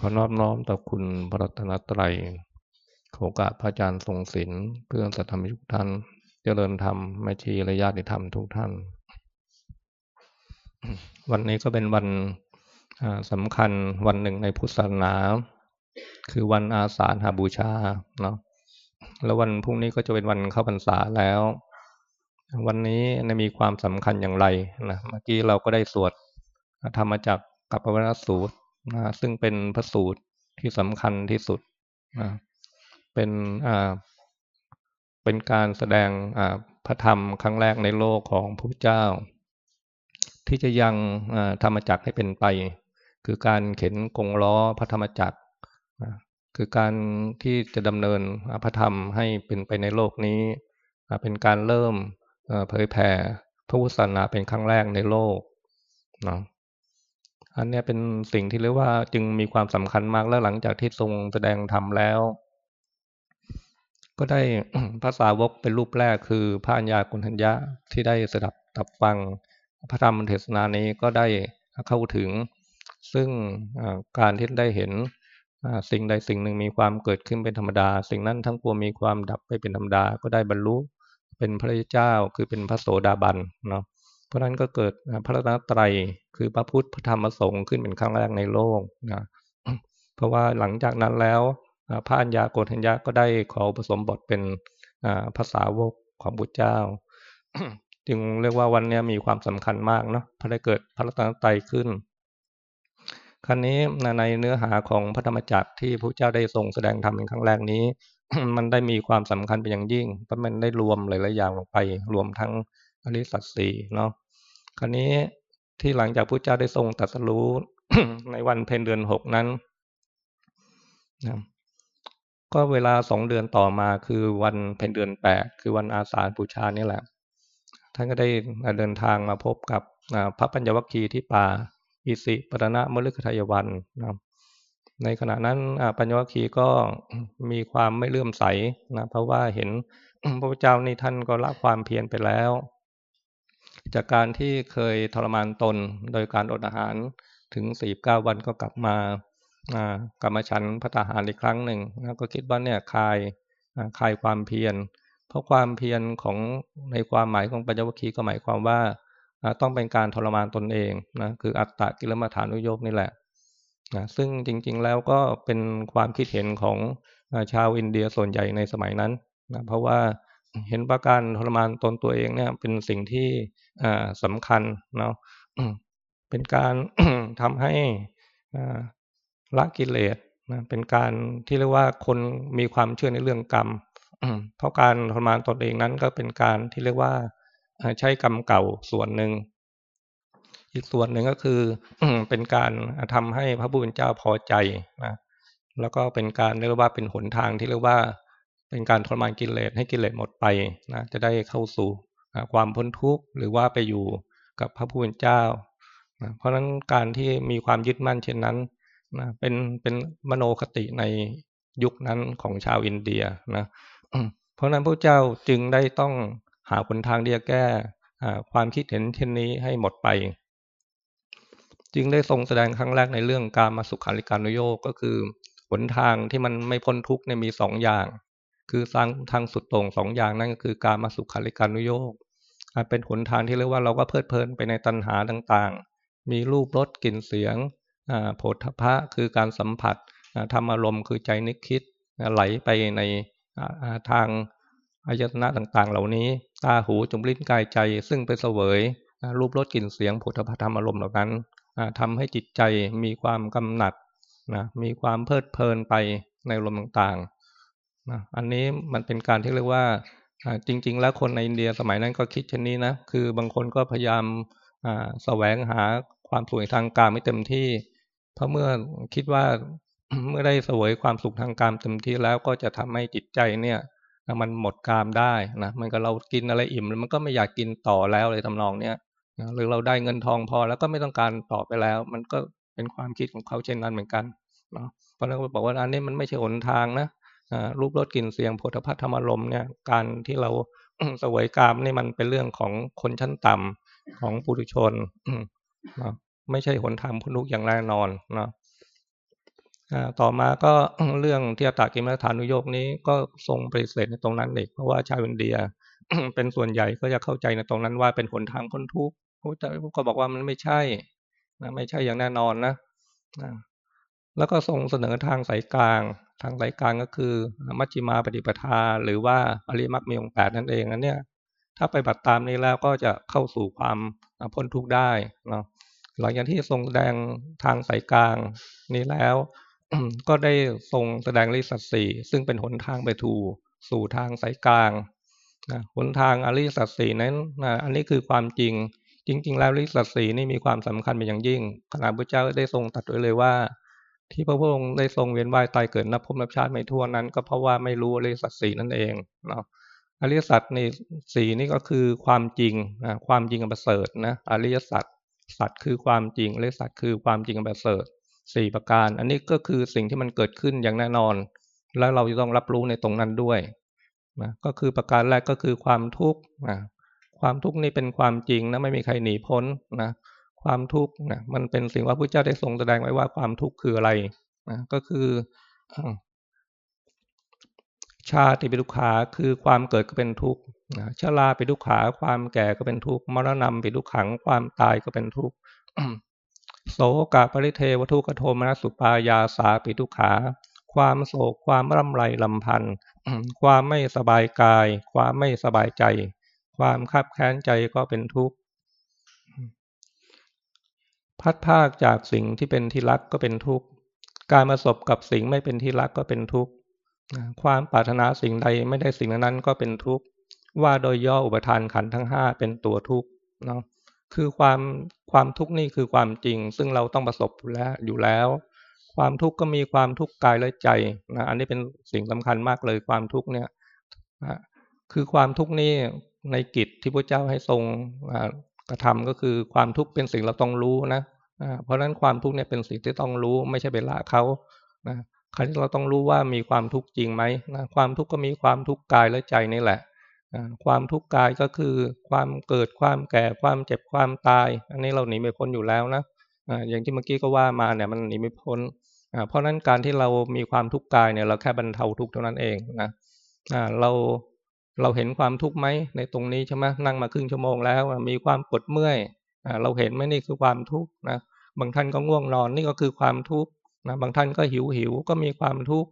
ขอนอบน้อมต่อคุณพระรัตนตรัยโขกะพระอาจารย์ทรงศิลป์เพื่อนสัตธรรมทุกท่าน เจริญธรรมแม่ชีและญาติธรรมทุกท่าน วันนี้ก็เป็นวันสำคัญวันหนึ่งในพุทธศาสนา คือวันอาสาฬหาบูชาเนาะแล้ววันพรุ่งนี้ก็จะเป็นวันเข้าพรรษาแล้ว วันนี้มีความสำคัญอย่างไรนะเมื่อกี้เราก็ได้สวดธรรมจักกับพระวรสูตร นะซึ่งเป็นพระสูตรที่สำคัญที่สุดนะเป็นอ่าเป็นการแสดงอ่าพระธรรมครั้งแรกในโลกของพระเจ้า ที่จะยังธรรมจักรให้เป็นไป คือการเข็นกงล้อพระธรรมจักรนะคือการที่จะดำเนินพระธรรมให้เป็นไปในโลกนี้ เป็นการเริ่มเผยแผ่พระพุทธศาสนาเป็นครั้งแรกในโลกเนาะ อันนี้เป็นสิ่งที่เรียกว่าจึงมีความสำคัญมากแล้วหลังจากที่ทรงแสดงธรรมแล้ว ก็ได้ภาษาวกเป็นรูปแรกคือพระัญญากุณัญญะที่ได้สดับตับฟัง พระธรรมเทศนานี้ก็ได้เข้าถึง ซึ่งการที่ได้เห็นสิ่งใดสิ่งหนึ่งมีความเกิดขึ้นเป็นธรรมดา สิ่งนั้นทั้งปวงมีความดับไปเป็นธรรมดา ก็ได้บรรลุเป็นพระเจ้าคือเป็นพระโสดาบันเนาะ เพราะนั้นก็เกิดพระรัตนตรัยคือพระพุทธพระธรรมพระสงฆ์ขึ้นเป็นครั้งแรกในโลกนะเพราะว่าหลังจากนั้นแล้วพระัญญาโกฏัญญาก็ได้ขอผสมบทเป็นภาษาวกของบุตรเจ้า จึงเรียกว่าวันนี้มีความสำคัญมากเนาะพระได้เกิดพระรัตนตรัยขึ้นครั้นี้ในเนื้อหาของพระธรรมจักรที่พระเจ้าได้ทรงแสดงธรรมเป็นครั้งแรกนี้ มันได้มีความสำคัญเป็นอย่างยิ่งเพราะมันได้รวมหลายๆอย่างลงไป รวมทั้ง อริสัตสีเนาะครั้นี้ที่หลังจากพระเจ้าได้ทรงตรัสรู้ในวันเพ็ญเดือนหกนั้นนะก็เวลาสองเดือนต่อมาคือวันเพ็ญเดือนแปดคือวันอาสาฬบูชานี่แหละ ท่านก็ได้เดินทางมาพบกับพระปัญญวัคคีย์ที่ป่าอิสิปตนะมฤคทายวันนะในขณะนั้นปัญญวัคคีย์ก็มีความไม่เลื่อมใสนะเพราะว่าเห็นพระพุทธเจ้านี่ท่านก็ละความเพียรไปแล้ว จากการที่เคยทรมานตนโดยการอดอาหารถึงสี่เก้าวันก็กลับมากลับมาฉันพระทหารอีกครั้งหนึ่งก็คิดว่าเนี่ยคลายคลายความเพียร เพราะความเพียรของในความหมายของปัญญวคีก็หมายความว่าต้องเป็นการทรมานตนเองนะคืออัตตะกิลมัฐานุโยกนี่แหละนะซึ่งจริงๆแล้วก็เป็นความคิดเห็นของชาวอินเดียส่วนใหญ่ในสมัยนั้นนะเพราะว่า เห็นประการทรมานตนตัวเองเนี่ย เป็นสิ่งที่สำคัญเนาะเป็นการทำให้ละกิเลสนะเป็นการที่เรียกว่าคนมีความเชื่อในเรื่องกรรมเพราะการทรมานตนเองนั้นก็เป็นการที่เรียกว่าใช้กรรมเก่าส่วนหนึ่ง อีกส่วนหนึ่งก็คือเป็นการทำให้พระบุญเจ้าพอใจนะแล้วก็เป็นการเรียกว่าเป็นหนทางที่เรียกว่า เป็นการทรมานกิเลสให้กิเลสหมดไปนะจะได้เข้าสู่ความพ้นทุกข์หรือว่าไปอยู่กับพระผู้เป็นเจ้านะเพราะฉะนั้นการที่มีความยึดมั่นเช่นนั้นนะเป็นเป็นมโนคติในยุคนั้นของชาวอินเดียนะเพราะนั้นพระเจ้าจึงได้ต้องหาคนทางที่จะแก้ความคิดเห็นเช่นนี้ให้หมดไป จึงได้ทรงแสดงครั้งแรกในเรื่องการมาสุขาริการุโยกก็คือหนทางที่มันไม่พ้นทุกข์เนี่ยมีสองอย่าง คือทางทางสุดตรงสองอย่างนั่นก็คือการมาสุขาริการุโยกเป็นหนทางที่เรียกว่าเราก็เพลิดเพลินไปในตัณหาต่างๆ มีรูปรสกลิ่นเสียงโผฏฐพะคือการสัมผัสธรรมอารมณ์คือใจนึกคิดไหลไปในทางอายตนะต่างๆ เหล่านี้ตาหูจมลิ้นกายใจ ซึ่งไปเสวยรูปรสกลิ่นเสียงโผฏฐพะธรรมอารมณ์เหล่านั้นทำให้จิตใจมีความกำหนัดนะมีความเพลิดเพลินไปในลมต่างๆ นะอันนี้มันเป็นการที่เรียกว่าจริง ๆ แล้วคนในอินเดียสมัยนั้นก็คิดเช่นนี้นะ คือบางคนก็พยายามแสวงหาความสุขทางการไม่เต็มที่ เพราะเมื่อคิดว่าเมื่อได้สวยความสุขทางการเต็มที่แล้วก็จะทำให้จิตใจเนี่ยมันหมดกามได้นะมันก็เรากินอะไรอิ่มมันก็ไม่อยากกินต่อแล้วเลยทำนองเนี้ยหรือเราได้เงินทองพอแล้วก็ไม่ต้องการต่อไปแล้ว มันก็เป็นความคิดของเขาเช่นนั้นเหมือนกันเนาะเพราะนั้นบอกว่าอันนี้มันไม่ใช่หนทางนะ รูปรสกลิ่นเสียงโผฏฐัพธรรมารมเนี่ยการที่เราสวยกามนี่มันเป็นเรื่องของคนชั้นต่ำของปุถุชนนะไม่ใช่หนทางพ้นทุกข์อย่างแน่นอนนะต่อมาก็เรื่องที่อตตกิมฐานุโยกนี้ก็ทรงปฏิเสธในตรงนั้นเด็กเพราะว่าชาวอินเดียเป็นส่วนใหญ่ก็จะเข้าใจในตรงนั้นว่าเป็นผลทางพ้นทุกข์พระเจ้าก็บอกว่ามันไม่ใช่นะไม่ใช่อย่างแน่นอนนะ แล้วก็ทรงเสนอทางสายกลาง ทางสายกลางก็คือ มัชฌิมาปฏิปทา หรือว่าอริมักมีองค์แปดนั่นเองอันเนี้ยถ้าไปบัติตามนี้แล้วก็จะเข้าสู่ความพ้นทุกข์ได้เนาะหลังจากที่ทรงแสดงทางสายกลางนี้แล้วก็ได้ทรงแสดงลิสัตสีซึ่งเป็นหนทางไปถูสู่ทางสายกลางนะหนทางอริสัตสีนั้นนะอันนี้คือความจริง จริง ๆ แล้วลิสัตสีนี่มีความสำคัญเป็นอย่างยิ่งขณะพระเจ้าได้ทรงตัดไว้เลยว่า ที่พระพุทธองค์ได้ทรงเวียนว่ายตายเกิดนับพบนับชาติไม่ทั่วนั้น ก็เพราะว่าไม่รู้อริยสัตสีนั่นเองเนาะอริยสัจในสีนี่ก็คือความจริงนะความจริงอันประเสริฐนะอริยสัจสัจคือความจริงอริยสัจคือความจริงอันประเสริฐสี่ประการ อันนี้ก็คือสิ่งที่มันเกิดขึ้นอย่างแน่นอน แล้วเราจะต้องรับรู้ในตรงนั้นด้วยนะก็คือประการแรกก็คือความทุกข์นะความทุกข์นี่เป็นความจริงนะไม่มีใครหนีพ้นนะ ความทุกข์นะมันเป็นสิ่งว่าพระเจ้าได้ทรงแสดงไว้ว่าความทุกข์คืออะไรนะก็คือชาติเป็นทุกขาคือความเกิดก็เป็นทุกข์ชราเป็นทุกขาความแก่ก็เป็นทุกข์มรณะเป็นทุกขังความตายก็เป็นทุกข์โสกะปริเทวทุกขโทมนัสุปายาสาปิทุขา ความโศกความร่ำไรลำพันธ์ความไม่สบายกาย ความไม่สบายใจ ความคับแค้นใจก็เป็นทุกข์ พัดภาคจากสิ่งที่เป็นที่รักก็เป็นทุกข์ การมาสบกับสิ่งไม่เป็นที่รักก็เป็นทุกข์ ความปรารถนาสิ่งใดไม่ได้สิ่งนั้นก็เป็นทุกข์ ว่าโดยย่ออุปทานขันทั้งห้าเป็นตัวทุกข์เนาะ คือความความทุกข์นี่คือความจริง ซึ่งเราต้องประสบแล้วอยู่แล้ว ความทุกข์ก็มีความทุกข์กายและใจนะ อันนี้เป็นสิ่งสำคัญมากเลยความทุกข์เนี่ยคือความทุกข์นี่ในกิจที่พระเจ้าให้ทรง กระทำก็คือความทุกข์เป็นสิ่งเราต้องรู้นะเพราะฉะนั้นความทุกข์เนี่ยเป็นสิ่งที่ต้องรู้ ไม่ใช่เป็นละเขานะคราวนี้เราต้องรู้ว่ามีความทุกข์จริงไหมนะความทุกข์ก็มีความทุกข์กายและใจนี่แหละความทุกข์กายก็คือความเกิดความแก่ความเจ็บความตาย อันนี้เราหนีไม่พ้นอยู่แล้วนะอย่างที่เมื่อกี้ก็ว่ามาเนี่ยมันหนีไม่พ้นเพราะนั้นการที่เรามีความทุกข์กายเนี่ยเราแค่บรรเทาทุกข์เท่านั้นเองนะเรา เราเห็นความทุกข์ไหมในตรงนี้ใช่ไหมนั่งมาครึ่งชั่วโมงแล้วมีความปวดเมื่อยเราเห็นไหมนี่คือความทุกข์นะบางท่านก็ง่วงนอนนี่ก็คือความทุกข์นะบางท่านก็หิวหิวก็มีความทุกข์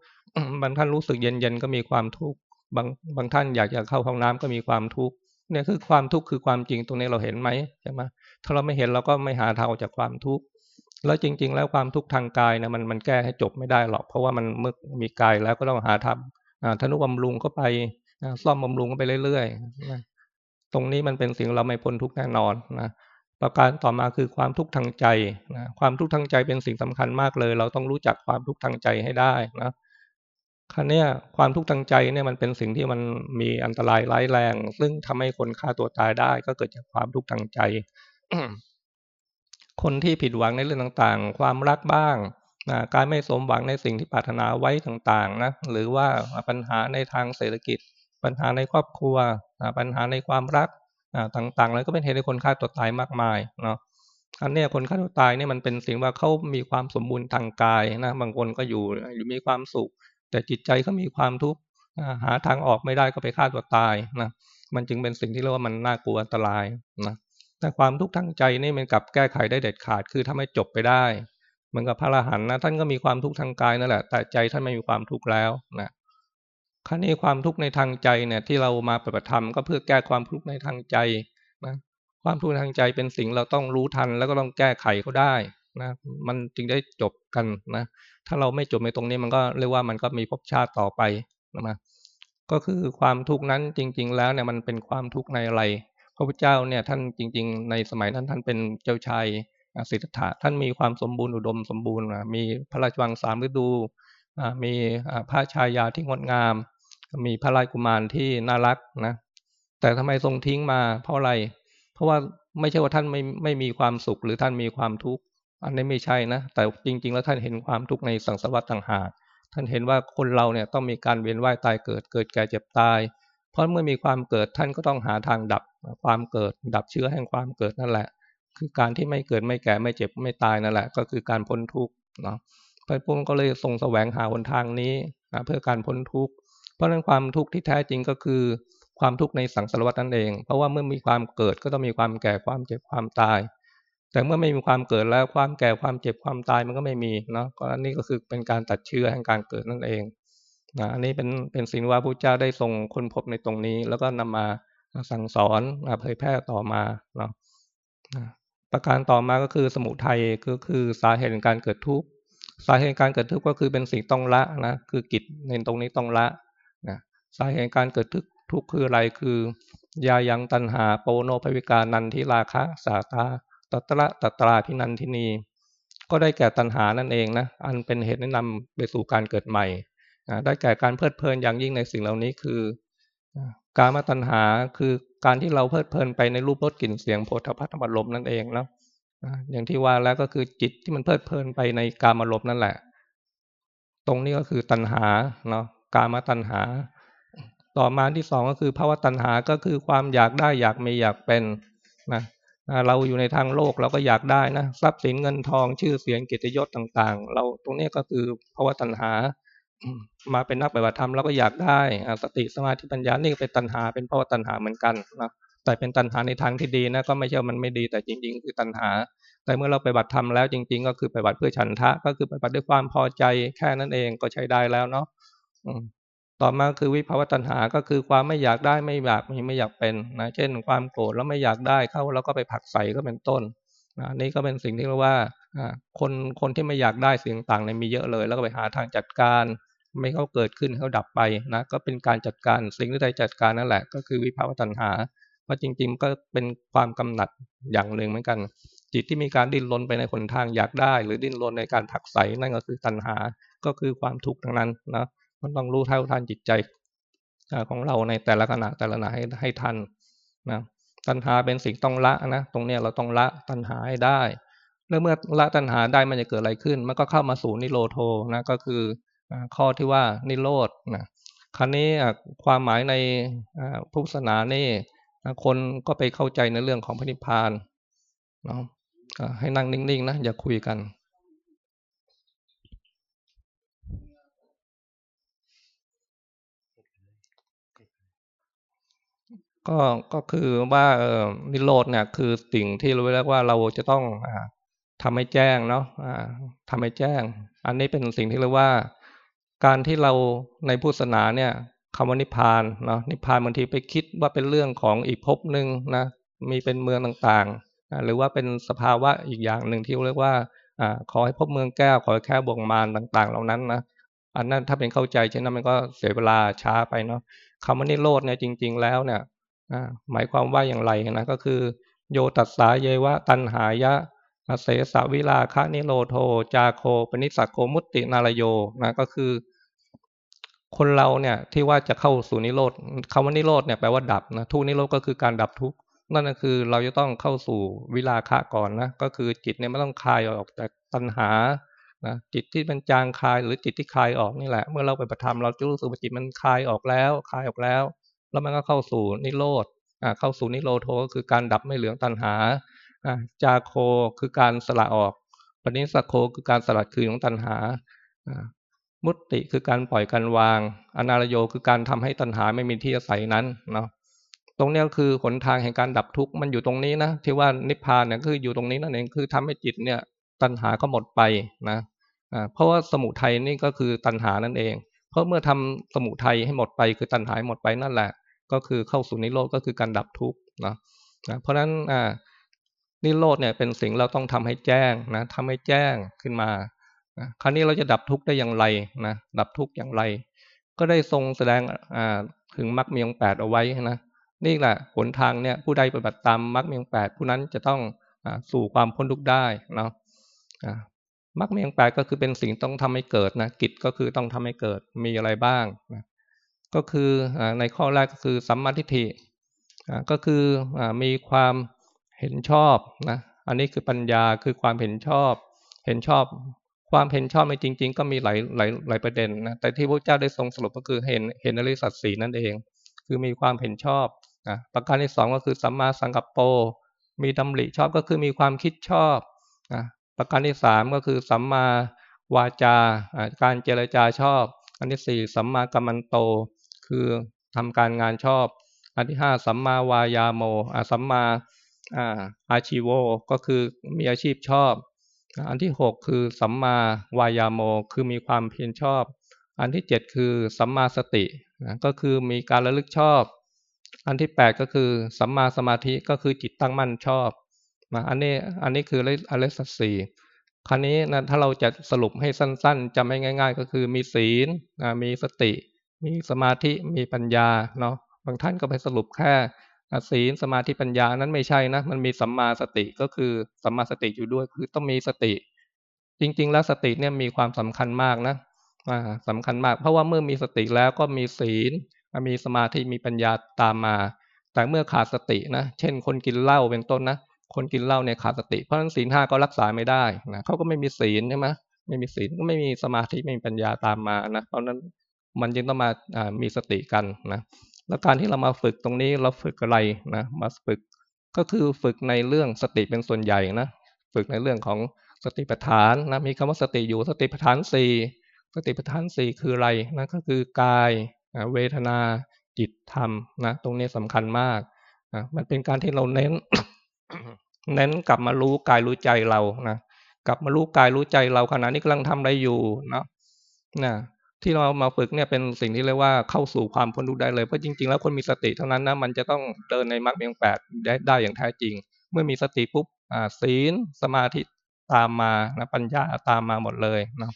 บางท่านรู้สึกเย็นเย็นก็มีความทุกข์บางบางท่านอยากจะเข้าห้องน้ำก็มีความทุกข์เนี่ยคือความทุกข์คือความจริงตรงนี้เราเห็นไหมใช่ไหมถ้าเราไม่เห็นเราก็ไม่หาทางออกจากความทุกข์แล้วจริง ๆ แล้วความทุกข์ทางกายนะมันมันแก้ให้จบไม่ได้หรอกเพราะว่ามันเมื่อมีกายแล้วก็ต้องหาทำธนุบำรุงเข้าไป ซ่อมบำรุงไปเรื่อยๆตรงนี้มันเป็นสิ่งเราไม่พ้นทุกแน่นอนนะประการต่อมาคือความทุกข์ทางใจนะความทุกข์ทางใจเป็นสิ่งสำคัญมากเลย เราต้องรู้จักความทุกข์ทางใจให้ได้นะครั้นี้ความทุกข์ทางใจเนี่ยมันเป็นสิ่งที่มันมีอันตรายร้ายแรง ซึ่งทำให้คนฆ่าตัวตายได้ ก็เกิดจากความทุกข์ทางใจ คนที่ผิดหวังในเรื่องต่างๆ ความรักบ้างนะการไม่สมหวังในสิ่งที่ปรารถนาไว้ต่างๆนะหรือว่าปัญหาในทางเศรษฐกิจ ปัญหาในครอบครัวปัญหาในความรักต่างๆแล้วก็เป็นเหตุให้คนฆ่าตัวตายมากมายเนาะอันนี้คนฆ่าตัวตายเนี่ยมันเป็นสิ่งว่าเขามีความสมบูรณ์ทางกายนะบางคนก็อยู่อยู่มีความสุข แต่จิตใจเขามีความทุกข์หาทางออกไม่ได้ก็ไปฆ่าตัวตายนะมันจึงเป็นสิ่งที่เรียกว่ามันน่ากลัวอันตรายนะแต่ความทุกข์ทางใจนี่มันกลับแก้ไขได้เด็ดขาดคือถ้าไม่จบไปได้เหมือนกับพระอรหันต์นะท่านก็มีความทุกข์ทางกายนั่นแหละแต่ใจท่านไม่มีความทุกข์แล้วนะ ครั้นี้ความทุกข์ในทางใจเนี่ย ที่เรามาปฏิบัติธรรมก็เพื่อแก้ความทุกข์ในทางใจนะความทุกข์ทางใจเป็นสิ่งเราต้องรู้ทันแล้วก็ต้องแก้ไขเขาได้นะมันจึงได้จบกันนะถ้าเราไม่จบในตรงนี้มันก็เรียกว่ามันก็มีภพชาติต่อไปนะก็คือความทุกข์นั้นจริง ๆ แล้วเนี่ยมันเป็นความทุกข์ในอะไรพระพุทธเจ้าเนี่ยท่านจริง ๆ ในสมัยนั้นท่านเป็นเจ้าชายสิทธัตถะท่านมีความสมบูรณ์อุดมสมบูรณ์มีพระราชวังสามฤดูมีพระชายาที่งดงาม มีพระราชกุมารที่น่ารักนะ แต่ทำไมทรงทิ้งมา เพราะอะไร เพราะว่าไม่ใช่ว่าท่านไม่ไม่มีความสุขหรือท่านมีความทุกข์ อันนี้ไม่ใช่นะ แต่จริง ๆ แล้วท่านเห็นความทุกข์ในสังสารวัฏต่างหาก ท่านเห็นว่าคนเราเนี่ยต้องมีการเวียนว่ายตายเกิด เกิดแก่เจ็บตาย เพราะเมื่อมีความเกิดท่านก็ต้องหาทางดับความเกิด ดับเชื้อแห่งความเกิดนั่นแหละ คือการที่ไม่เกิดไม่แก่ไม่เจ็บไม่ตายนั่นแหละ ก็คือการพ้นทุกข์เนาะพระพุทธก็เลยทรงแสวงหาหนทางนี้เพื่อการพ้นทุกข์ เพราะนั้นความทุกข์ที่แท้จริงก็คือความทุกข์ในสังสารวัฏนั่นเอง เพราะว่าเมื่อมีความเกิดก็ต้องมีความแก่ความเจ็บความตาย แต่เมื่อไม่มีความเกิดแล้วความแก่ความเจ็บความตายมันก็ไม่มีเนาะก็อันนี้ก็คือเป็นการตัดเชื้อแห่งการเกิดนั่นเองนะอันนี้เป็นเป็นสิ่งว่าพระเจ้าได้ทรงค้นพบในตรงนี้ แล้วก็นำมาสั่งสอนเผยแพร่ต่อมาเนาะประการต่อมาก็คือสมุทัยก็คือสาเหตุการเกิดทุกข์สาเหตุการเกิดทุกข์ก็คือเป็นสิ่งต้องละนะคือกิจในตรงนี้ต้องละ สาเหตุการเกิดทุกข์ทุกคืออะไรคือยายังตันหาโปโนภวิกานันทิราคะสาตาตัตระตัตราพินันทินีก็ได้แก่ตันหานั่นเองนะอันเป็นเหตุแนะนำไปสู่การเกิดใหม่ได้แก่การเพลิดเพลินอย่างยิ่งในสิ่งเหล่านี้คือ การมาตัณหาคือการที่เราเพลิดเพลินไปในรูปรสกลิ่นเสียงโผฏฐัพพธรรลมนั่นเองแล้วอย่างที่ว่าแล้วก็คือจิตที่มันเพลิดเพลินไปในการมารมนั่นแหละ ตรงนี้ก็คือตัณหาเนาะกามาตัณหา ต่อมาที่สองก็คือภาวะตัณหาก็คือความอยากได้อยากมีอยากเป็นนะเราอยู่ในทางโลกเราก็อยากได้นะทรัพย์สินเงินทองชื่อเสียงกิจยศต่างๆ เราตรงนี้ก็คือภาวะตัณหา มาเป็นนักปฏิบัติธรรมเราก็อยากได้สติสมาธิปัญญานี่เป็นตัณหาเป็นเพราว่าตัณหาเหมือนกันนะแต่เป็นตัณหาในทางที่ดีนะก็ไม่ใช่มันไม่ดีแต่จริง ๆ คือตัณหา แต่เมื่อเราไปบัติธรรมแล้วจริง ๆ ก็คือไปบัติเพื่อฉันทะ ก็คือไปบัติด้วยความพอใจแค่นั้นเองก็ใช้ได้แล้วเนาะ ต่อมาคือวิภาวะตัณหาก็คือความไม่อยากได้ไม่อยากมีไม่อยากเป็นนะเช่น ความโกรธแล้วไม่อยากได้เข้าแล้วก็ไปผักใส่ก็เป็นต้นนะนี่ก็เป็นสิ่งที่เรียกว่าคนคนที่ไม่อยากได้สิ่งต่างเนี่ยมีเยอะเลย แล้วก็ไปหาทางจัดการ ไม่เขาเกิดขึ้นเขาดับไปนะก็เป็นการจัดการสิ่งที่ใดจัดการนั่นแหละ ก็คือวิภาวตัณหาเพราะจริงๆก็เป็นความกำหนัดอย่างหนึ่งเหมือนกัน จิตที่มีการดิ้นรนไปในหนทางอยากได้ หรือดิ้นรนในการผักใสนั่นก็คือตัณหาก็คือความทุกข์ทั้งนั้นนะ มันต้องรู้เท่าทันจิตใจของเราในแต่ละขณะแต่ละขณะให้ให้ทันนะตัณหาเป็นสิ่งต้องละนะตรงนี้เราต้องละตัณหาให้ได้ แล้วเมื่อละตัณหาได้มันจะเกิดอะไรขึ้น มันก็เข้ามาสู่นิโรโทนะก็คือข้อที่ว่านิโรธนะครั้นี้ความหมายในพุทธศาสนานี่คนก็ไปเข้าใจในเรื่องของพระนิพพานเนาะให้นั่งนิ่งๆนะอย่าคุยกัน ก็ก็คือว่านิโรธเนี่ยคือสิ่งที่เราเรียกว่าเราจะต้องทำให้แจ้งเนาะทำให้แจ้ง อันนี้เป็นสิ่งที่เรียกว่า การที่เราในพุทธศาสนาเนี่ยคำว่านิพพานเนาะนิพพานบางทีไปคิดว่าเป็นเรื่องของอีกภพหนึ่งนะมีเป็นเมืองต่างๆ หรือว่าเป็นสภาวะอีกอย่างหนึ่งที่เรียกว่าอขอให้พบเมืองแก้วขอให้แค่บวงมารต่างๆ เหล่านั้นนะอันนั้นถ้าเป็นเข้าใจเช่นนั้นมันก็เสียเวลาช้าไปเนาะคำว่านิโรธเนี่ยจริง ๆ แล้วเนี่ย หมายความว่าอย่างไรนะก็คือ โยตัสสาเยวะตันหายะเสสวิลาคะนิโรโท จาโคปนิสักโคมุตตินารโยนะก็คือ คนเราเนี่ยที่ว่าจะเข้าสู่นิโรธคำว่านิโรธเนี่ยแปลว่าดับนะทุกนิโรธก็คือการดับทุกนั่นก็คือเราจะต้องเข้าสู่วิลาคะก่อนนะก็คือจิตเนี่ยไม่ต้องคลายออกจากตัณหานะจิตที่เป็นจางคลายหรือจิตที่คลายออกนี่แหละ เมื่อเราไปปฏิธรรมเราจะรู้สึกว่าจิตมันคลายออกแล้วคลายออกแล้ว แล้วมันก็เข้าสู่นิโรธเข้าสู่นิโรธก็คือการดับไม่เหลืองตัณหาจาโคคือการสละออกปณิสโคคือการสลัดคืนของตัณหามุตติคือการปล่อยการวาง อนารโยคือการทำให้ตัณหาไม่มีที่อาศัยนั้นเนาะตรงนี้คือหนทางแห่งการดับทุกข์มันอยู่ตรงนี้นะที่ว่านิพพานเนี่ยคืออยู่ตรงนี้นั่นเองคือทำให้จิตเนี่ยตัณหาก็หมดไปนะเพราะว่าสมุทัยนี่ก็คือตัณหานั่นเองเราะเมื่อทำสมุทัยให้หมดไปคือตัณหาหมดไปนั่นแหละ ก็คือเข้าสู่นิโรธก็คือการดับทุกข์นะเพราะฉะนั้นอ่านิโรธเนี่ยเป็นสิ่งเราต้องทำให้แจ้งนะทำให้แจ้งขึ้นมานะคราวนี้เราจะดับทุกข์ได้อย่างไรนะดับทุกข์อย่างไร ก็ได้ทรงแสดงถึงมรรคมีองแปดเอาไว้นะนี่แหละหนทางเนี่ยผู้ใดปฏิบัติตามมรรคมีองแปดผู้นั้นจะต้องอสู่ความพ้นทุกข์ได้เนาะ มรรคมีองแปดก็คือเป็นสิ่งต้องทำให้เกิดนะกิจก็คือต้องทำให้เกิดมีอะไรบ้างนะก็คือในข้อแรกก็คือสัมมาทิฏฐิก็คือมีความเห็นชอบนะอันนี้คือปัญญาคือความเห็นชอบ เห็นชอบ ความเห็นชอบในจริง ๆ ก็มีหลายหลายหลายประเด็นนะแต่ที่พระเจ้าได้ทรงสรุปก็คือเห็นเห็นอริสัตสีนั่นเอง คือมีความเห็นชอบนะประการที่สองก็คือสัมมาสังกัปโปมีดำริชอบก็คือมีความคิดชอบนะ ประการที่สามก็คือสัมมาวาจาการเจรจาชอบ อันที่สี่สัมมากัมมันโต คือทำการงานชอบ อันที่ห้าสัมมาวายาโมสัมมาอาชีโวก็คือมีอาชีพชอบ อันที่หกคือสัมมาวายาโมคือมีความเพียรชอบ อันที่เจ็ดคือสัมมาสติก็คือมีการระลึกชอบ อันที่แปดก็คือสัมมาสมาธิก็คือจิตตั้งมั่นชอบ นะอันนี้อันนี้คืออริสัตสีคราวนี้นะถ้าเราจะสรุปให้สั้นๆจำให้ง่าย ๆ ก็คือมีศีลมีสติ มีสมาธิมีปัญญาเนาะบางท่านก็ไปสรุปแค่ศีลสมาธิปัญญานั้นไม่ใช่นะมันมีสัมมาสติก็คือสัมมาสติอยู่ด้วยคือต้องมีสติ จริง ๆ แล้วสติเนี่ยมีความสำคัญมากนะสำคัญมาก เพราะว่าเมื่อมีสติแล้วก็มีศีลมีสมาธิมีปัญญาตามมา แต่เมื่อขาดสตินะ เช่นคนกินเหล้าเป็นต้นนะ คนกินเหล้าเนี่ยขาดสติ เพราะฉะนั้นศีลห้าก็รักษาไม่ได้นะเขาก็ไม่มีศีลใช่ไหมไม่มีศีลก็ไม่มีสมาธิไม่มีปัญญาตามมานะเพราะนั้นมันจึงต้องมามีสติกันนะแล้วการที่เรามาฝึกตรงนี้เราฝึกอะไรนะมาฝึกก็คือฝึกในเรื่องสติเป็นส่วนใหญ่นะฝึกในเรื่องของสติปัฏฐานนะมีคำว่าสติอยู่สติปัฏฐานสี่สติปัฏฐานสี่คืออะไรนะก็คือกายเวทนาจิตธรรมนะตรงนี้สำคัญมากนะมันเป็นการที่เราเน้น เน้นกลับมารู้กายรู้ใจเรานะกลับมารู้กายรู้ใจเราขณะนี้กำลังทำอะไรอยู่เนาะนะที่เรามาฝึกเนี่ยเป็นสิ่งที่เรียกว่าเข้าสู่ความพ้นทุกข์ได้เลยเพราะจริงๆแล้วคนมีสติเท่านั้นนะมันจะต้องเดินในมรรคเมียงแปดได้ได้อย่างแท้จริง เมื่อมีสติปุ๊บอ่าศีลสมาธิตามมานะปัญญาตามมาหมดเลยนะ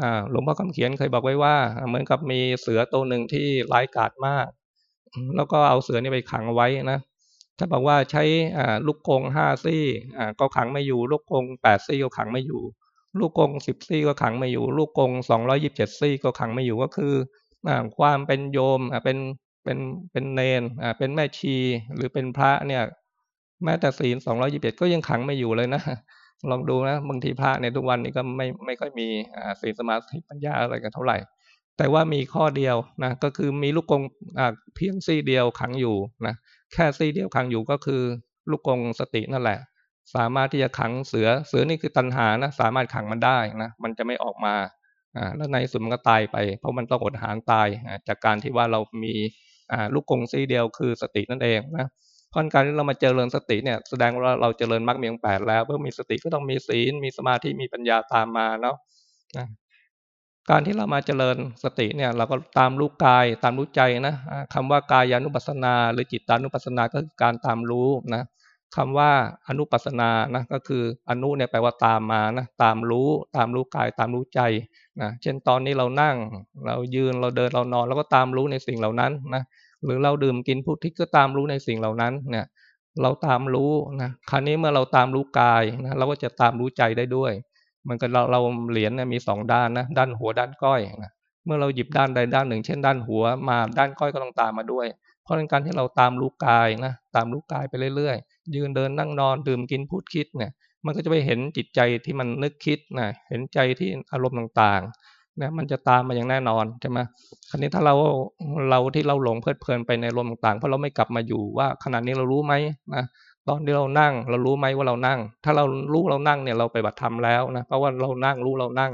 อ่าหลวงพ่อคำเขียนเคยบอกไว้ว่า เหมือนกับมีเสือตัวหนึ่งที่ร้ายกาจมาก แล้วก็เอาเสือนี่ไปขังไว้นะ ถ้าบอกว่าใช้ลูกกงห้าซี่ก็ขังไม่อยู่ ลูกกงแปดซี่ก็ขังไม่อยู่ ลูกกงสิบซี่ก็ขังไม่อยู่ ลูกกงสองร้อยิบเจ็ดซี่ก็ขังไม่อยู่ก็คือความเป็นโยมเป็นเป็นเป็นเนนเป็นแม่ชีหรือเป็นพระเนี่ยแม้แต่ศีลสองร้อยิบเจ็ดก็ยังขังไม่อยู่เลยนะลองดูนะบางทีพระในทุกวันนี้ก็ไม่ไม่ค่อยมีศีลสมาธิปัญญาอะไรกันเท่าไหร่ แต่ว่ามีข้อเดียวนะก็คือมีลูกกงเพียงซี่เดียวขังอยู่นะแค่ซี่เดียวขังอยู่ก็คือลูกกงสตินั่นแหละ สามารถที่จะขังเสือเสือนี่คือตันหานะสามารถขังมันได้นะมันจะไม่ออกมาอ่าแล้วในสุดมันก็ตายไป เพราะมันต้องอดหารตายจากการที่ว่าเรามีอ่าลูกกงซี่เดียวคือสตินั่นเองนะพราะการที่เรามาเจริญสติเนี่ยแสดงว่าเราเจริญมรรคมีองแปดแล้วเพื่อมีสติก็ต้องมีศีลมีสมาธิมีปัญญาตามมาเนาะ การที่เรามาเจริญสติเนี่ยเราก็ตามรู้กายตามรู้ใจนะคำว่ากายานุปัสสนา หรือจิตานุปัสสนาก็คือการตามรู้นะคำว่าอนุปัสสนานะก็คืออนุเนี่ยแปลว่าตามมานะตามรู้ ตามรู้กายตามรู้ใจนะเช่นตอนนี้เรานั่ง เรายืนเราเดินเรานอนเราก็ตามรู้ในสิ่งเหล่านั้นนะหรือเราดื่มกินพูดที่ก็ตามรู้ในสิ่งเหล่านั้นเนี่ยเราตามรู้นะคราวนี้เมื่อเราตามรู้กายนะเราก็จะตามรู้ใจได้ด้วย มันก็เราเราเหรียญนี่ยมีสองด้านนะด้านหัวด้านก้อยนะเมื่อเราหยิบด้านใดด้านหนึ่ง เช่นด้านหัวมาด้านก้อยก็ต้องตามมาด้วย เพราะในการที่เราตามรู้กายนะตามรู้กายไปเรื่อยๆ ยืนเดินนั่งนอนดื่มกินพูดคิดเนี่ย มันก็จะไปเห็นจิตใจที่มันนึกคิดนะเห็นใจที่อารมณ์ต่างๆนะมันจะตามมาอย่างแน่นอนใช่ไหมคราวนี้ถ้าเราเราที่เราหลงเพลิดเพลินไปในอารมณ์ต่างๆเพราะเราไม่กลับมาอยู่ว่าขณะนี้เรารู้ไหมนะ ตอนที่เรานั่ง เรารู้ไหมว่าเรานั่ง ถ้าเรารู้เรานั่งเนี่ยเราไปบัติธรรมแล้วนะเพราะว่าเรานั่งรู้เรานั่ง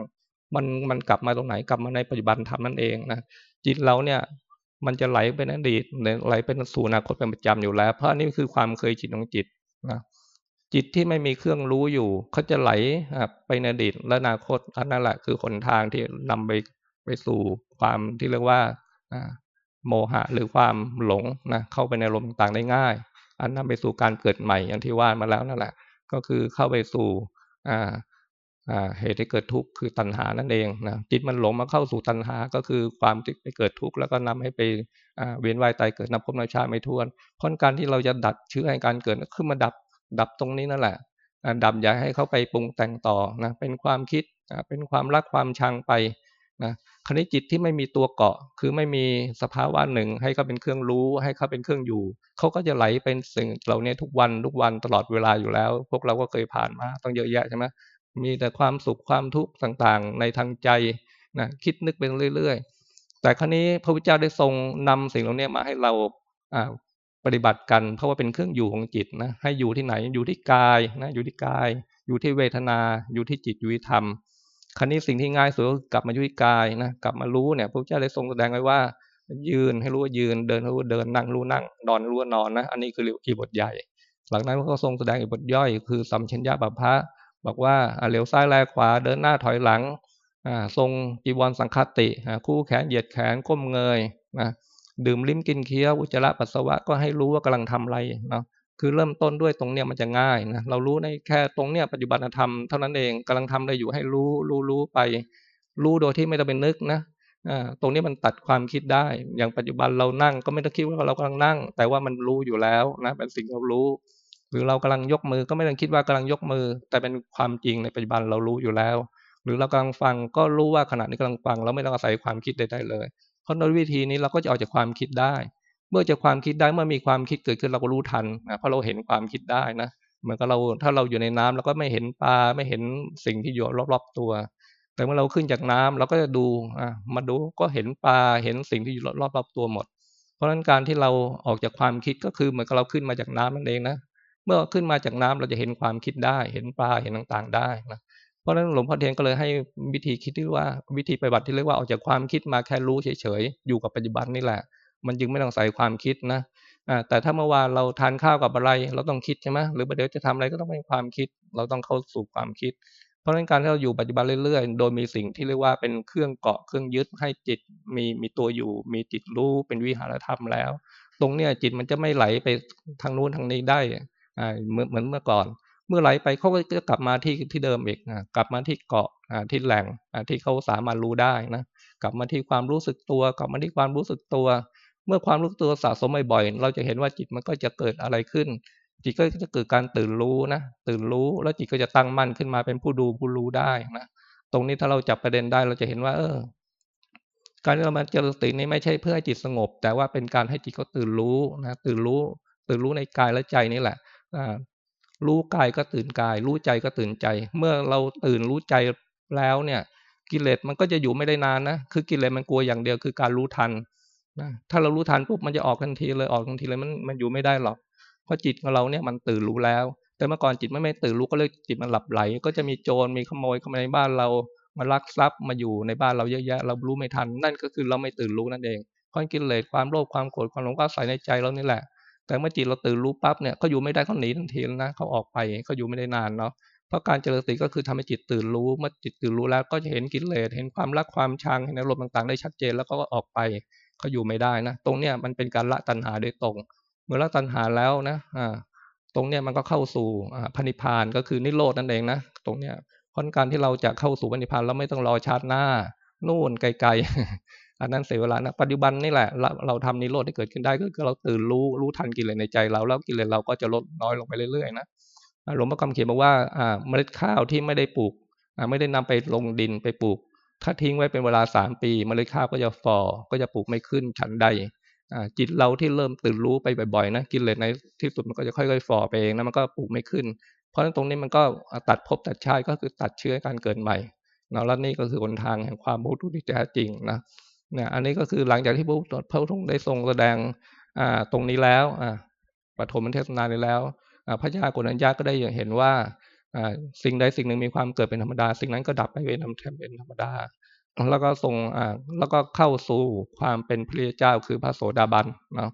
มันมันกลับมาตรงไหนกลับมาในปัจจุบันธรรมนั่นเองนะจิตเราเนี่ยมันจะไหลไปในอดีตไหลไปสู่อนาคตเป็นประจำอยู่แล้ว เพราะนี่คือความเคยจิตของจิตนะจิตที่ไม่มีเครื่องรู้อยู่เขาจะไหลไปในอดีตและอนาคตอันนั่นแหละคือหนทางที่นำไปไปสู่ความที่เรียกว่าโมหะหรือความหลงนะเข้าไปในลมต่างได้ง่าย อันนำไปสู่การเกิดใหม่อย่างที่ว่ามาแล้วนั่นแหละ ก็คือเข้าไปสู่อ่าอ่าเหตุที่เกิดทุกข์คือตัณหานั่นเองนะจิตมันหลงมาเข้าสู่ตัณหาก็คือความที่ไปเกิดทุกข์แล้วก็นำให้ไปอ่าเวียนว่ายตายเกิดนับพบนาชาไม่ทวนเพราะการที่เราจะดับเชื้อให้การเกิดขึ้นมาดับดับตรงนี้นั่นแหละดับอย่าให้เขาไปปรุงแต่งต่อนะเป็นความคิดเป็นความรักความชังไปนะ คณิจิตที่ไม่มีตัวเกาะ คือไม่มีสภาวะหนึ่ง ให้เขาเป็นเครื่องรู้ ให้เขาเป็นเครื่องอยู่ เขาก็จะไหลเป็นสิ่งเหล่านี้ทุกวันทุกวันตลอดเวลาอยู่แล้ว พวกเราก็เคยผ่านมาต้องเยอะแยะใช่ไหมมีแต่ความสุขความทุกข์ต่างๆ ในทางใจนะคิดนึกเป็นเรื่อยๆ แต่ครั้นี้พระพุทธเจ้าได้ทรงนำสิ่งเหล่านี้มาให้เราปฏิบัติกัน เพราะว่าเป็นเครื่องอยู่ของจิตนะให้อยู่ที่ไหนอยู่ที่กายนะอยู่ที่กาย อยู่ที่เวทนา อยู่ที่จิตอยู่ที่ธรรม ครั้นี้สิ่งที่ง่ายสุดก็กลับมายุยกายนะกลับมารู้เนี่ยพระเจ้าได้ทรงแสดงไว้ว่า ยืนให้รู้ว่ายืนเดินให้รู้ว่าเดินนั่งรู้นั่งนอนรู้ว่านอนนะอันนี้คืออีบทใหญ่ หลังนั้นก็ทรงแสดงอีบทย่อย คือสัมชัญญาบัพพะบอกว่าเหลียวซ้ายแลขวาเดินหน้าถอยหลังทรงจีวรสังคติคู่แขนเหยียดแขนก้มเงยนะดื่มลิ้มกินเคี้ยวอุจจาระปัสสาวะก็ให้รู้ว่ากำลังทำอะไรเนาะ คือเริ่มต้นด้วยตรงเนี้ยมันจะง่ายนะเรารู้ในแค่ตรงเนี้ยปัจจุบันธรรมเท่านั้นเองกำลังทำอะไรอยู่ให้รู้รู้รู้ไป รู้โดยที่ไม่ต้องเป็นนึกนะตรงนี้มันตัดความคิดได้ อย่างปัจจุบันเรานั่งก็ไม่ต้องคิดว่าเรากำลังนั่ง แต่ว่ามันรู้อยู่แล้วนะเป็นสิ่งเรารู้ หรือเรากำลังยกมือก็ไม่ต้องคิดว่ากำลังยกมือ แต่เป็นความจริงในปัจจุบันเรารู้อยู่แล้ว หรือเรากำลังฟังก็รู้ว่าขณะนี้กำลังฟังเราไม่ต้องอาศัยความคิดใดๆเลย เพราะโดยวิธีนี้เราก็จะออกจากความคิดได้ เมื่อจะความคิดได้เมื่อมีความคิดเกิดขึ้นเราก็รู้ทันนะเพราะเราเห็นความคิดได้นะเหมือนกับเราถ้าเราอยู่ในน้ำเราก็ไม่เห็นปลาไม่เห็นสิ่งที่อยู่รอบๆตัว แต่เมื่อเราขึ้นจากน้ำเราก็จะดูอะมาดูก็เห็นปลาเห็นสิ่งที่อยู่รอบๆตัวหมด เพราะฉะนั้นการที่เราออกจากความคิดก็คือเหมือนกับเราขึ้นมาจากน้ำนั่นเองนะเมื่อขึ้นมาจากน้ำเราจะเห็นความคิดได้ เห็นปลาเห็นต่างๆได้นะเพราะฉะนั้นหลวงพ่อเทียนก็เลยให้วิธีคิดที่ว่าวิธีปฏิบัติที่เรียกว่าออกจากความคิดมาแค่รู้เฉยๆอยู่กับปัจจุบันนี่แหละ มันจึงไม่ต้องใส่ความคิดนะแต่ถ้าเมื่อวานเราทานข้าวกับอะไร เราต้องคิดใช่ไหมหรือประเดี๋ยวจะทำอะไรก็ต้องเป็นความคิด เราต้องเข้าสู่ความคิด เพราะฉะนั้นการที่เราอยู่ปัจจุบันเรื่อยๆ โดยมีสิ่งที่เรียกว่าเป็นเครื่องเกาะเครื่องยึดให้จิตมีมีตัวอยู่ มีจิตรู้เป็นวิหารธรรมแล้ว ตรงเนี้ยจิตมันจะไม่ไหลไปทางนู้นทางนี้ได้อ่าเหมือนเหมือนเมื่อก่อน เมื่อไหลไปเขาก็จะกลับมาที่ที่เดิมอีกกลับมาที่เกาะที่แหล่งที่เขาสามารถรู้ได้นะกลับมาที่ความรู้สึกตัว กลับมาที่ความรู้สึกตัว เมื่อความรู้ตัวสะสมบ่อยๆเราจะเห็นว่าจิตมันก็จะเกิดอะไรขึ้น จิตก็จะเกิดการตื่นรู้นะตื่นรู้แล้วจิตก็จะตั้งมั่นขึ้นมาเป็นผู้ดูผู้รู้ได้นะตรงนี้ถ้าเราจับประเด็นได้เราจะเห็นว่า เออ การที่เรามาเจริญสตินี้ไม่ใช่เพื่อให้จิตสงบ แต่ว่าเป็นการให้จิตเขาตื่นรู้นะตื่นรู้ ตื่นรู้ในกายและใจนี่แหละรู้กายก็ตื่นกาย รู้ใจก็ตื่นใจ เมื่อเราตื่นรู้ใจแล้วเนี่ย กิเลสมันก็จะอยู่ไม่ได้นานนะคือกิเลสมันกลัวอย่างเดียวคือการรู้ทัน นะถ้าเรารู้ทันปุ๊บมันจะออกทันทีเลยออกทันทีเลยมันมันอยู่ไม่ได้หรอกเพราะจิตของเราเนี่ยมันตื่นรู้แล้ว แต่เมื่อก่อนจิตไม่ไม่ตื่นรู้ก็เลยจิตมันหลับไหล ก็จะมีโจรมีขโมยเข้ามาในบ้านเรามาลักทรัพย์มาอยู่ในบ้านเราเยอะแยะ เรารู้ไม่ทัน นั่นก็คือเราไม่ตื่นรู้นั่นเองเพราะกิเลสความโลภความโกรธความหลงก็ใส่ในใจเรานี่แหละ แต่เมื่อจิตเราตื่นรู้ปั๊บเนี่ยเขาอยู่ไม่ได้เขาหนีทันทีนะเขาออกไปเขาอยู่ไม่ได้นานเนาะเพราะการเจริญสติก็คือทำให้จิตตื่นรู้ เมื่อจิตตื่นรู้แล้วก็จะเห็นกิเลสเห็นความรักความชังเห็นอารมณ์ต่างๆ ได้ชัดเจนแล้วก็ออกไป เขาอยู่ไม่ได้นะ ตรงเนี้ยมันเป็นการละตัณหาโดยตรง เมื่อละตัณหาแล้วนะอ่าตรงเนี้ยมันก็เข้าสู่พระนิพานก็คือนิโรดนั่นเองนะตรงเนี้ยเพราะการที่เราจะเข้าสู่พระนิพานเราไม่ต้องรอชาติหน้า นู่นไกลๆอันนั้นเสียเวลานะปัจจุบันนี่แหละเราเราทำนิโรธให้เกิดขึ้นได้ก็คือเราตื่นรู้รู้ทันกิเลสในใจเราแล้วกิเลสเราก็จะลดน้อยลงไปเรื่อยๆนะหลวงพ่อคำเขียนบอกว่าอ่าเมล็ดข้าวที่ไม่ได้ปลูกอ่าไม่ได้นำไปลงดินไปปลูก ถ้าทิ้งไว้เป็นเวลาสามปีเมล็ดข้าวก็จะฟอก็จะปลูกไม่ขึ้นฉันใดจิตเราที่เริ่มตื่นรู้ไปบ่อยๆนะกินเลยในที่สุดมันก็จะค่อยๆฟอไปเองนะมันก็ปลูกไม่ขึ้น เพราะฉะนั้นตรงนี้มันก็ตัดภพตัดชาติก็คือตัดเชื้อการเกิดใหม่นะแล้วนี่ก็คือหนทางแห่งความบุทุที่แท้จริงนะเนี่ยอันนี้ก็คือหลังจากที่พระพระองค์ได้ทรงแสดงอ่าตรงนี้แล้วอ่าปฐมเทศนานี้แล้วพระยาโกนัญญาก็ได้เห็นว่า สิ่งใดสิ่งหนึ่งมีความเกิดเป็นธรรมดา สิ่งนั้นก็ดับไปเป็นธรรมเป็นธรรมดา แล้วก็ทรงแล้วก็เข้าสู่ความเป็นพระเจ้าคือพระโสดาบันเนาะ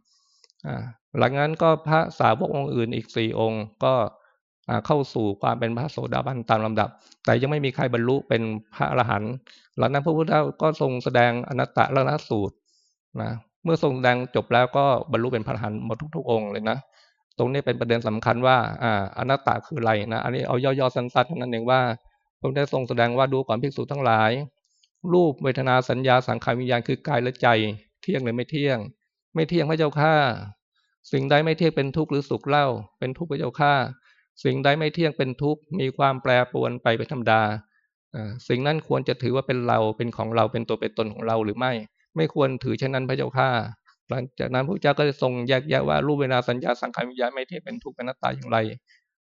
หลังนั้นก็พระสาวกองค์อื่นอีกสี่องค์ ก็เข้าสู่ความเป็นพระโสดาบันตามลำดับ แต่ยังไม่มีใครบรรลุเป็นพระอรหันต์หลังนั้นพระพุทธเจ้าก็ทรงแสดงอนัตตลกนัสูตรนะเมื่อทรงแสดงจบแล้วก็บรรลุเป็นพระอรหันต์หมดทุกๆองค์เลยนะ ตรงนี้เป็นประเด็นสำคัญว่าอ่าอนัตตาคืออะไรนะอันนี้เอาย่อๆสั้นๆนั่นเองว่าพระได้ทรงแสดงว่าดูก่อนภิกษุทั้งหลาย รูปเวทนาสัญญาสังขารวิญญาณคือกายและใจ เที่ยงหรือไม่เที่ยง ไม่เที่ยงพระเจ้าข้าสิ่งใดไม่เที่ยงเป็นทุกข์หรือสุขเล่า เป็นทุกข์พระเจ้าข้าสิ่งใดไม่เที่ยงเป็นทุกข์มีความแปรปรวนไปเป็นธรรมดาสิ่งนั้นควรจะถือว่าเป็นเราเป็นของเราเป็นตัวเป็นตนของเราหรือไม่ ไม่ควรถือเช่นนั้นพระเจ้าข้า หลังจากนั้นพระเจ้าก็จะทรงแยกแยะว่ารูปเวลาสัญญาสังขารวิญญาณไม่เที่ยงเป็นทุกข์เป็นนัตตาอย่างไร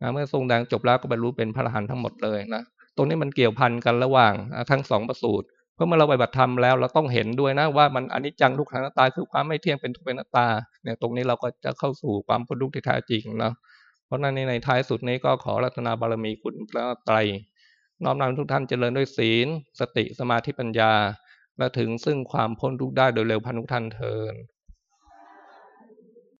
นะเมื่อทรงแดงจบแล้วก็บรรลุเป็นพระอรหันต์ทั้งหมดเลยนะตรงนี้มันเกี่ยวพันกันระหว่างทั้งสองประสูตรเพราะเมื่อเราไปบัติธรรมแล้วเราต้องเห็นด้วยนะว่ามันอนิจจังทุกขังนัตตาคือความไม่เที่ยงเป็นทุกข์เป็นนัตตาเนี่ยตรงนี้เราก็จะเข้าสู่ความพ้นทุกข์ที่แท้จริงนะเพราะนั้นในท้ายสุดนี้ก็ขอรัตนาบารมีคุณพระไตรน้อมนำทุกท่านเจริญด้วยศีล สติสมาธิปัญญาและถึงซึ่งความพ้นทุกข์ได้โดยเร็วพันทุกท่านเทิน